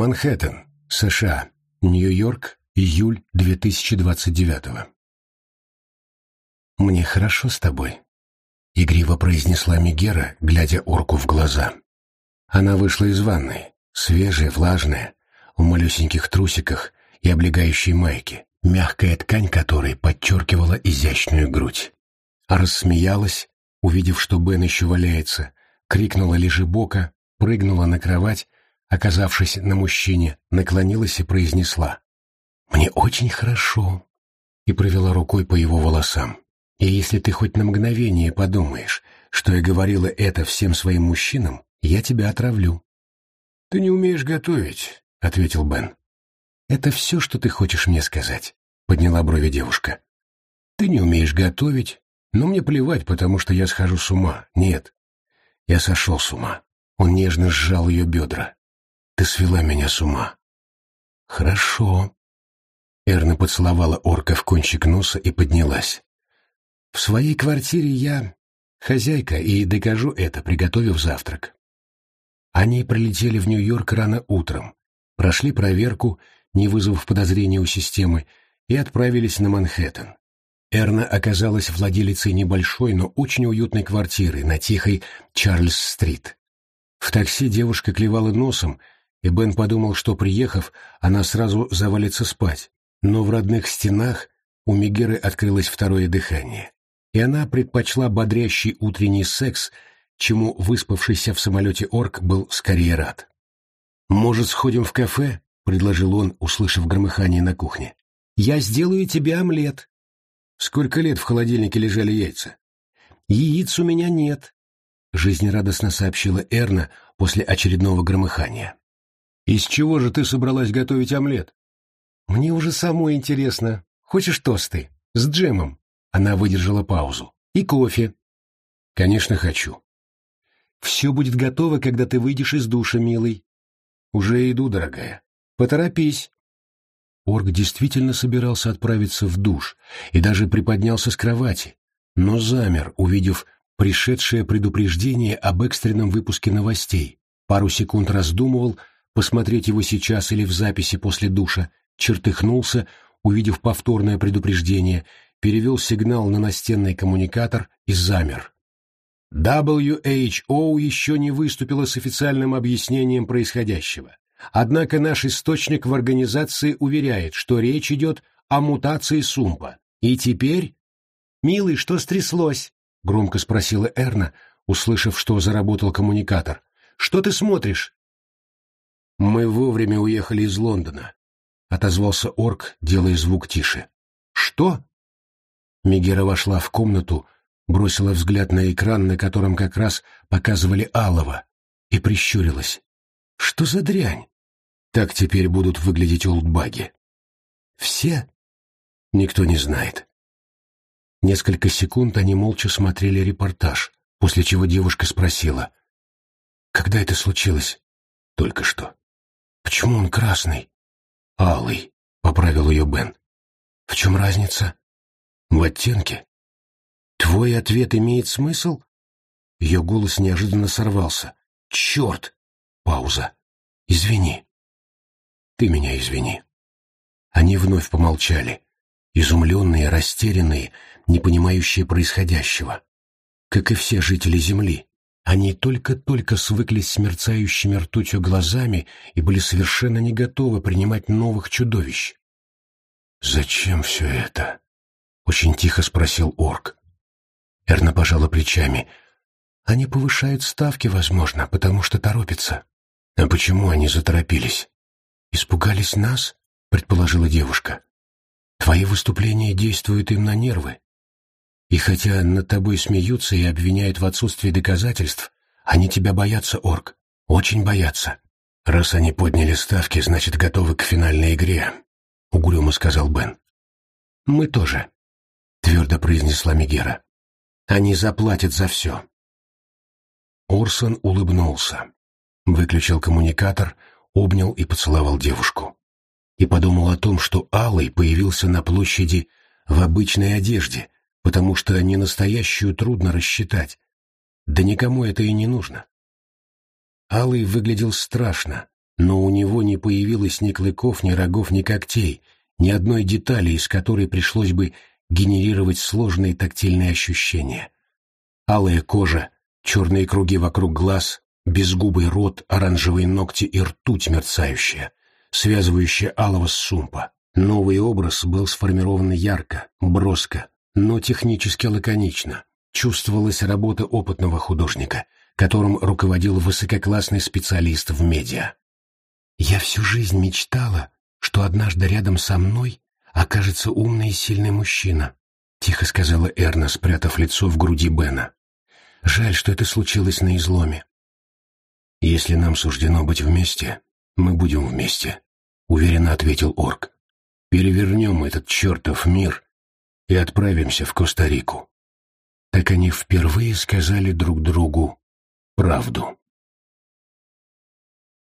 Манхэттен, США, Нью-Йорк, июль 2029 «Мне хорошо с тобой», — игриво произнесла Мегера, глядя орку в глаза. Она вышла из ванной, свежая, влажная, в малюсеньких трусиках и облегающей майке, мягкая ткань которой подчеркивала изящную грудь. А рассмеялась, увидев, что Бен еще валяется, крикнула лежи бока, прыгнула на кровать, оказавшись на мужчине, наклонилась и произнесла «Мне очень хорошо» и провела рукой по его волосам. И если ты хоть на мгновение подумаешь, что я говорила это всем своим мужчинам, я тебя отравлю. — Ты не умеешь готовить, — ответил Бен. — Это все, что ты хочешь мне сказать, — подняла брови девушка. — Ты не умеешь готовить, но мне плевать, потому что я схожу с ума. Нет, я сошел с ума. Он нежно сжал ее бедра. Ты свела меня с ума. — Хорошо. Эрна поцеловала орка в кончик носа и поднялась. В своей квартире я хозяйка и докажу это, приготовив завтрак. Они прилетели в Нью-Йорк рано утром, прошли проверку, не вызвав подозрения у системы, и отправились на Манхэттен. Эрна оказалась владелицей небольшой, но очень уютной квартиры на тихой Чарльз-стрит. В такси девушка клевала носом, и Бен подумал, что, приехав, она сразу завалится спать. Но в родных стенах у Мегеры открылось второе дыхание и она предпочла бодрящий утренний секс, чему выспавшийся в самолете орк был скорее рад. «Может, сходим в кафе?» — предложил он, услышав громыхание на кухне. «Я сделаю тебе омлет». «Сколько лет в холодильнике лежали яйца?» «Яиц у меня нет», — жизнерадостно сообщила Эрна после очередного громыхания. «Из чего же ты собралась готовить омлет?» «Мне уже самой интересно. Хочешь тосты? С джемом?» Она выдержала паузу. «И кофе». «Конечно, хочу». «Все будет готово, когда ты выйдешь из душа, милый». «Уже иду, дорогая». «Поторопись». Орг действительно собирался отправиться в душ и даже приподнялся с кровати, но замер, увидев пришедшее предупреждение об экстренном выпуске новостей. Пару секунд раздумывал, посмотреть его сейчас или в записи после душа, чертыхнулся, увидев повторное предупреждение, перевел сигнал на настенный коммуникатор и замер. WHO еще не выступила с официальным объяснением происходящего. Однако наш источник в организации уверяет, что речь идет о мутации Сумпа. И теперь... «Милый, что стряслось?» — громко спросила Эрна, услышав, что заработал коммуникатор. «Что ты смотришь?» «Мы вовремя уехали из Лондона», — отозвался орк, делая звук тише. «Что?» Мегера вошла в комнату, бросила взгляд на экран, на котором как раз показывали Алова, и прищурилась. «Что за дрянь? Так теперь будут выглядеть олдбаги». «Все?» «Никто не знает». Несколько секунд они молча смотрели репортаж, после чего девушка спросила. «Когда это случилось?» «Только что». «Почему он красный?» «Алый», — поправил ее Бен. «В чем разница?» В оттенке? Твой ответ имеет смысл? Ее голос неожиданно сорвался. Черт! Пауза. Извини. Ты меня извини. Они вновь помолчали, изумленные, растерянные, не понимающие происходящего. Как и все жители Земли, они только-только свыклись с мерцающими ртутью глазами и были совершенно не готовы принимать новых чудовищ. «Зачем все это?» Очень тихо спросил орк. Эрна пожала плечами. Они повышают ставки, возможно, потому что торопятся. А почему они заторопились? Испугались нас? Предположила девушка. Твои выступления действуют им на нервы. И хотя над тобой смеются и обвиняют в отсутствии доказательств, они тебя боятся, орк. Очень боятся. Раз они подняли ставки, значит, готовы к финальной игре, — угрюмо сказал Бен. Мы тоже. — твердо произнесла Мегера. «Они заплатят за все». Орсон улыбнулся, выключил коммуникатор, обнял и поцеловал девушку. И подумал о том, что Алый появился на площади в обычной одежде, потому что не настоящую трудно рассчитать. Да никому это и не нужно. Алый выглядел страшно, но у него не появилось ни клыков, ни рогов, ни когтей, ни одной детали, из которой пришлось бы генерировать сложные тактильные ощущения. Алая кожа, черные круги вокруг глаз, безгубый рот, оранжевые ногти и ртуть мерцающая, связывающая алого с сумпа. Новый образ был сформирован ярко, броско, но технически лаконично. Чувствовалась работа опытного художника, которым руководил высококлассный специалист в медиа. «Я всю жизнь мечтала, что однажды рядом со мной окажется умный и сильный мужчина», — тихо сказала Эрна, спрятав лицо в груди Бена. «Жаль, что это случилось на изломе». «Если нам суждено быть вместе, мы будем вместе», — уверенно ответил Орк. «Перевернем этот чертов мир и отправимся в Коста-Рику». Так они впервые сказали друг другу правду.